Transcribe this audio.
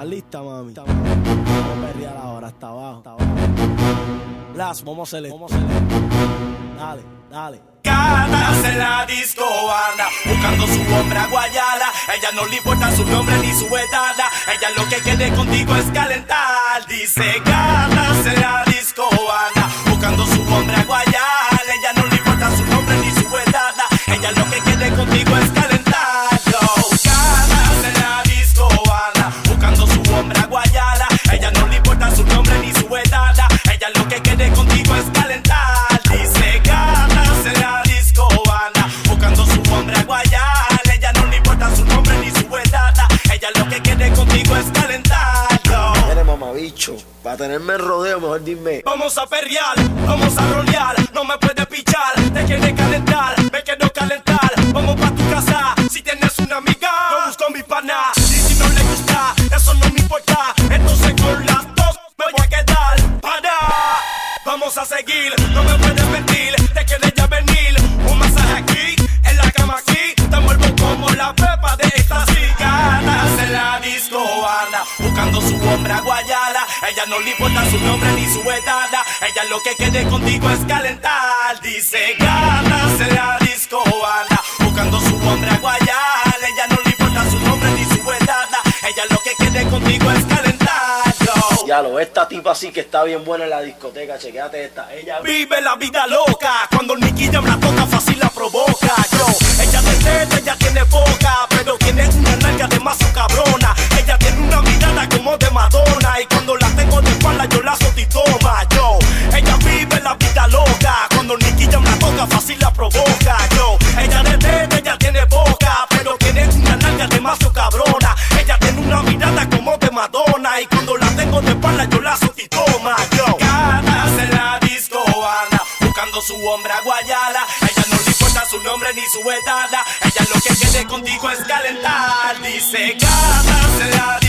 ¿Estás lista, mami? Vamos a perrear ahora, hasta abajo. Hasta abajo. Blas, vamos a hacer esto. Dale, dale. Gatas en la disco anda buscando su hombre a Guayala. Ella no le importa su nombre ni su edad. Ella lo que quiere contigo es calentar. Dice gatas en la disco anda buscando su hombre a Guayala. Ella no le importa su nombre ni su edad. Ella lo que quiere contigo es Ella no le importa su nombre ni su edad. Ella lo que quiere contigo es calentar. Yo. Eres mamabicho. Para tenerme en rodeo, mejor dime. Vamos a perrear, vamos a rolear, no me puedes pichar, te quiere calentar, me quiero calentar, vamos pa' tu casa, si tienes una amiga, yo busco mi pana, y si no le gusta, eso no me importa, entonces con las dos me voy a quedar, para, vamos a seguir, no me puedes Ella no le importa su nombre ni su edad. Ella lo que quiere contigo es calentar. Dice ganas en la disco anda buscando su hombre a Guayala. Ella no le importa su nombre ni su edad. Ella lo que quiere contigo es calentar. Yo. Ya lo, esta tipa sí que está bien buena en la discoteca. Chequéate esta. Ella Vive la vida loca, cuando el Nicky Jam la toca fácil la provoca. Yo, ella Ella tiene una mirada como de Madonna y cuando la tengo de espalda yo la toma. Yo, ganas en la disco anda buscando su hombre a Guayala. Ella no le importa su nombre ni su edad. Ella lo que quiere contigo es calentar. Dice ganas en la